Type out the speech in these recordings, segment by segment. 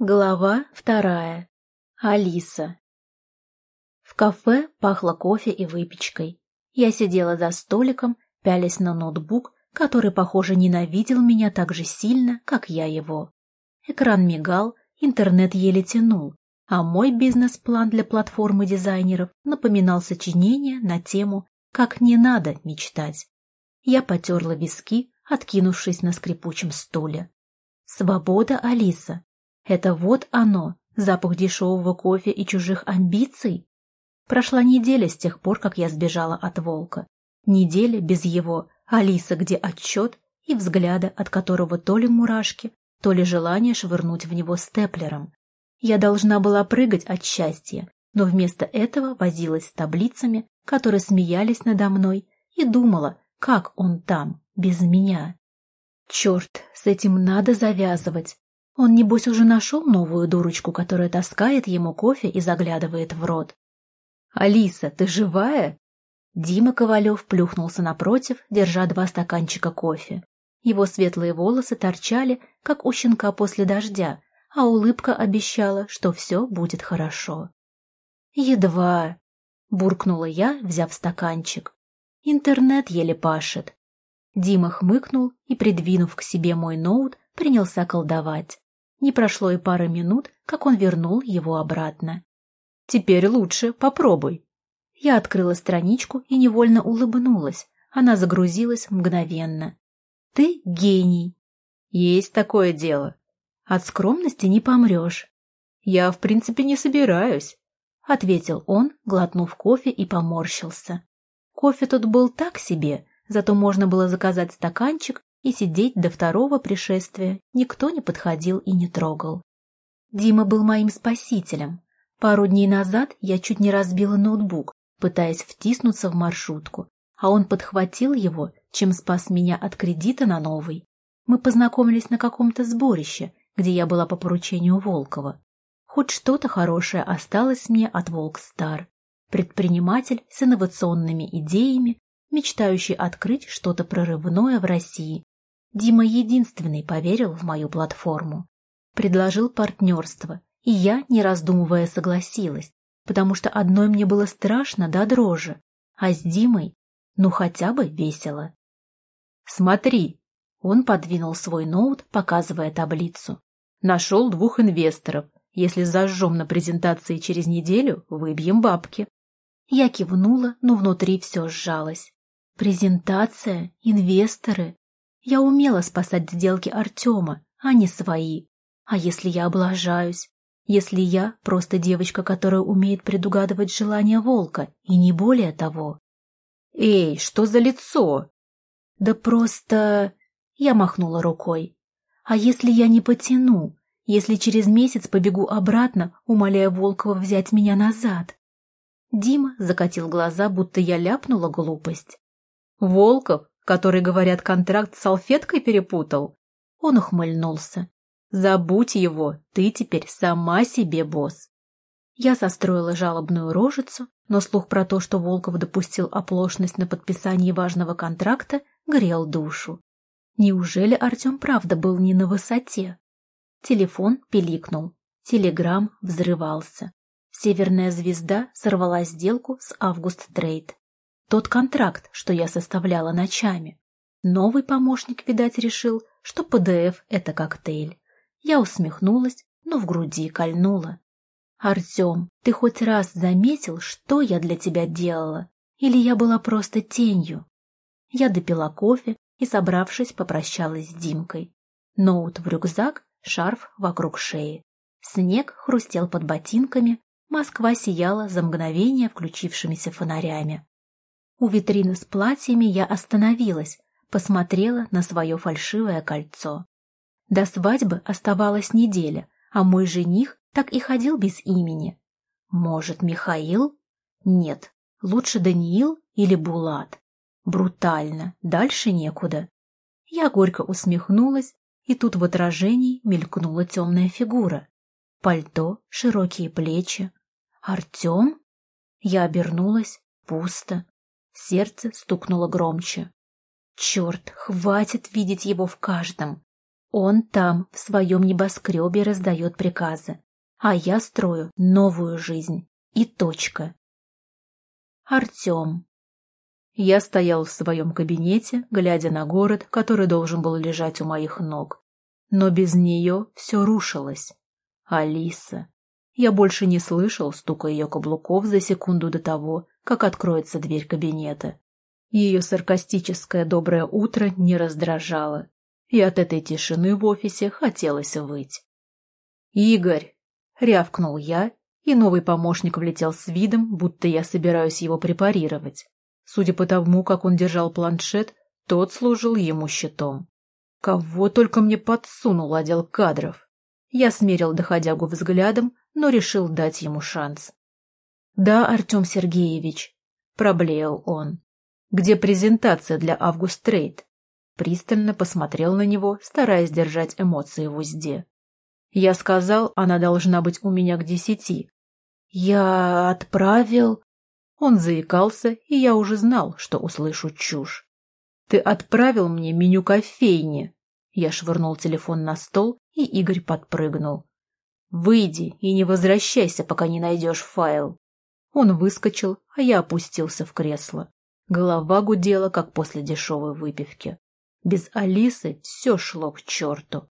Глава вторая. Алиса. В кафе пахло кофе и выпечкой. Я сидела за столиком, пялясь на ноутбук, который, похоже, ненавидел меня так же сильно, как я его. Экран мигал, интернет еле тянул, а мой бизнес-план для платформы дизайнеров напоминал сочинение на тему «Как не надо мечтать». Я потерла виски, откинувшись на скрипучем стуле. «Свобода, Алиса, это вот оно, запах дешевого кофе и чужих амбиций? Прошла неделя с тех пор, как я сбежала от волка. Неделя без его «Алиса, где отчет?» и взгляда, от которого то ли мурашки, то ли желание швырнуть в него степлером. Я должна была прыгать от счастья, но вместо этого возилась с таблицами, которые смеялись надо мной, и думала, как он там, без меня. Черт, с этим надо завязывать. Он, небось, уже нашел новую дурочку, которая таскает ему кофе и заглядывает в рот. «Алиса, ты живая?» Дима Ковалев плюхнулся напротив, держа два стаканчика кофе. Его светлые волосы торчали, как у щенка после дождя, а улыбка обещала, что все будет хорошо. «Едва», — буркнула я, взяв стаканчик. «Интернет еле пашет». Дима хмыкнул и, придвинув к себе мой ноут, принялся колдовать. Не прошло и пары минут, как он вернул его обратно. «Теперь лучше, попробуй». Я открыла страничку и невольно улыбнулась. Она загрузилась мгновенно. «Ты гений!» «Есть такое дело. От скромности не помрешь». «Я, в принципе, не собираюсь», — ответил он, глотнув кофе и поморщился. Кофе тут был так себе, зато можно было заказать стаканчик и сидеть до второго пришествия никто не подходил и не трогал. Дима был моим спасителем. Пару дней назад я чуть не разбила ноутбук, пытаясь втиснуться в маршрутку, а он подхватил его, чем спас меня от кредита на новый. Мы познакомились на каком-то сборище, где я была по поручению Волкова. Хоть что-то хорошее осталось мне от Волкстар. Предприниматель с инновационными идеями, мечтающий открыть что-то прорывное в России Дима единственный поверил в мою платформу. Предложил партнерство, и я, не раздумывая, согласилась, потому что одной мне было страшно до дрожи, а с Димой, ну хотя бы весело. «Смотри!» — он подвинул свой ноут, показывая таблицу. «Нашел двух инвесторов. Если зажжем на презентации через неделю, выбьем бабки». Я кивнула, но внутри все сжалось. Презентация, инвесторы. Я умела спасать сделки Артема, а не свои. А если я облажаюсь? Если я просто девочка, которая умеет предугадывать желания волка, и не более того? «Эй, что за лицо?» «Да просто...» Я махнула рукой. «А если я не потяну? Если через месяц побегу обратно, умоляя Волкова взять меня назад?» Дима закатил глаза, будто я ляпнула глупость. «Волков который, говорят, контракт с салфеткой перепутал. Он ухмыльнулся. Забудь его, ты теперь сама себе босс. Я состроила жалобную рожицу, но слух про то, что Волков допустил оплошность на подписании важного контракта, грел душу. Неужели Артем правда был не на высоте? Телефон пиликнул. Телеграм взрывался. Северная звезда сорвала сделку с Август Трейд. Тот контракт, что я составляла ночами. Новый помощник, видать, решил, что ПДФ — это коктейль. Я усмехнулась, но в груди кольнула. «Артем, ты хоть раз заметил, что я для тебя делала? Или я была просто тенью?» Я допила кофе и, собравшись, попрощалась с Димкой. Ноут в рюкзак, шарф вокруг шеи. Снег хрустел под ботинками, Москва сияла за мгновение включившимися фонарями. У витрины с платьями я остановилась, посмотрела на свое фальшивое кольцо. До свадьбы оставалась неделя, а мой жених так и ходил без имени. Может, Михаил? Нет, лучше Даниил или Булат. Брутально, дальше некуда. Я горько усмехнулась, и тут в отражении мелькнула темная фигура. Пальто, широкие плечи. Артем? Я обернулась. Пусто. Сердце стукнуло громче. Черт, хватит видеть его в каждом. Он там, в своем небоскребе, раздает приказы, а я строю новую жизнь. И точка. Артем. Я стоял в своем кабинете, глядя на город, который должен был лежать у моих ног. Но без нее все рушилось. Алиса. Я больше не слышал стука ее каблуков за секунду до того, как откроется дверь кабинета. Ее саркастическое доброе утро не раздражало, и от этой тишины в офисе хотелось выть. «Игорь!» — рявкнул я, и новый помощник влетел с видом, будто я собираюсь его препарировать. Судя по тому, как он держал планшет, тот служил ему щитом. Кого только мне подсунул отдел кадров. Я смерил доходягу взглядом, но решил дать ему шанс. «Да, Артем Сергеевич», — проблеял он. «Где презентация для Август Трейд?» Пристально посмотрел на него, стараясь держать эмоции в узде. Я сказал, она должна быть у меня к десяти. «Я отправил...» Он заикался, и я уже знал, что услышу чушь. «Ты отправил мне меню кофейни!» Я швырнул телефон на стол, и Игорь подпрыгнул. «Выйди и не возвращайся, пока не найдешь файл». Он выскочил, а я опустился в кресло. Голова гудела, как после дешевой выпивки. Без Алисы все шло к черту.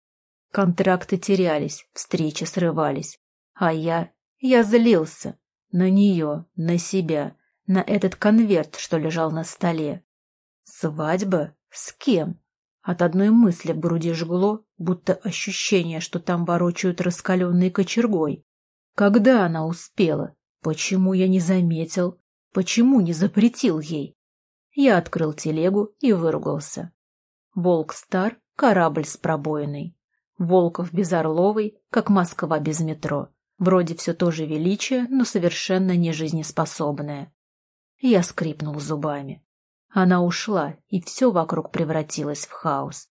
Контракты терялись, встречи срывались. А я... я злился. На нее, на себя, на этот конверт, что лежал на столе. Свадьба? С кем? От одной мысли в груди жгло, будто ощущение, что там ворочают раскаленной кочергой. Когда она успела? Почему я не заметил? Почему не запретил ей? Я открыл телегу и выругался. Волк стар, корабль с пробоиной. Волков без Орловой, как Москва без метро. Вроде все тоже величие, но совершенно не жизнеспособное. Я скрипнул зубами. Она ушла, и все вокруг превратилось в хаос.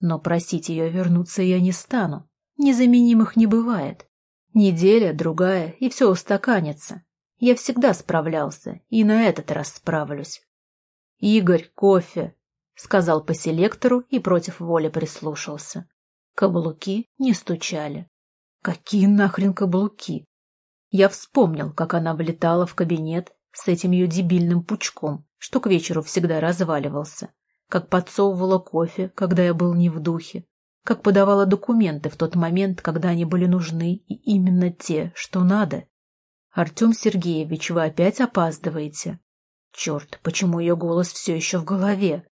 Но просить ее вернуться я не стану. Незаменимых не бывает. Неделя, другая, и все устаканится. Я всегда справлялся, и на этот раз справлюсь. «Игорь, кофе!» — сказал по селектору и против воли прислушался. Каблуки не стучали. Какие нахрен каблуки? Я вспомнил, как она влетала в кабинет с этим ее дебильным пучком, что к вечеру всегда разваливался, как подсовывала кофе, когда я был не в духе, как подавала документы в тот момент, когда они были нужны, и именно те, что надо. «Артем Сергеевич, вы опять опаздываете?» Черт, почему ее голос все еще в голове?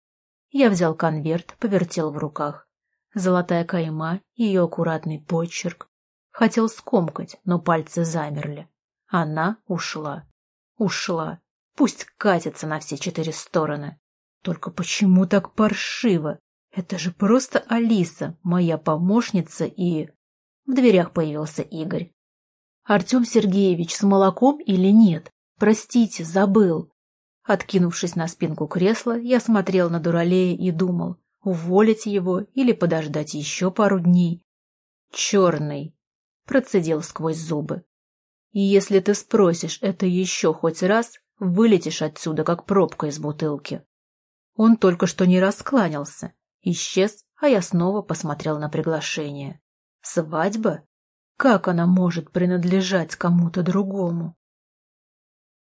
Я взял конверт, повертел в руках. Золотая кайма, ее аккуратный почерк. Хотел скомкать, но пальцы замерли. Она ушла. Ушла. Пусть катится на все четыре стороны. Только почему так паршиво? Это же просто Алиса, моя помощница и... В дверях появился Игорь. «Артем Сергеевич с молоком или нет? Простите, забыл». Откинувшись на спинку кресла, я смотрел на Дуралея и думал, уволить его или подождать еще пару дней. «Черный», — процедил сквозь зубы. «И если ты спросишь это еще хоть раз, вылетишь отсюда, как пробка из бутылки». Он только что не раскланялся, исчез, а я снова посмотрел на приглашение. «Свадьба? Как она может принадлежать кому-то другому?»